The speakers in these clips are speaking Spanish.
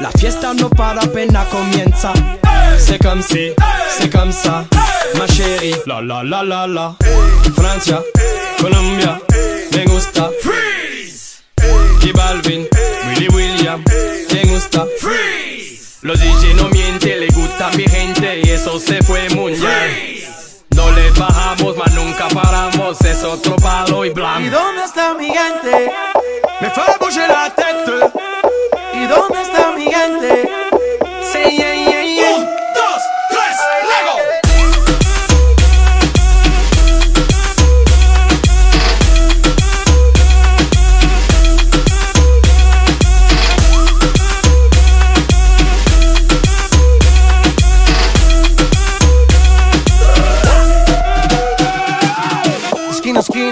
La fiesta no para apenas comienza. C'est comme si, c'est comme ça, ma chérie. La la la la la. Francia, Colombia, me gusta. Freeze. Y Balvin, Willy William, me gusta. Freeze. Los DJ no mienten, le gusta mi gente y eso se fue muy bien. No le bajamos, mas nunca paramos, es otro palo y blanco. ¿Y dónde está mi gente?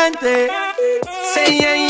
bouger la tête. ¿Y dónde está mi gente? Sí,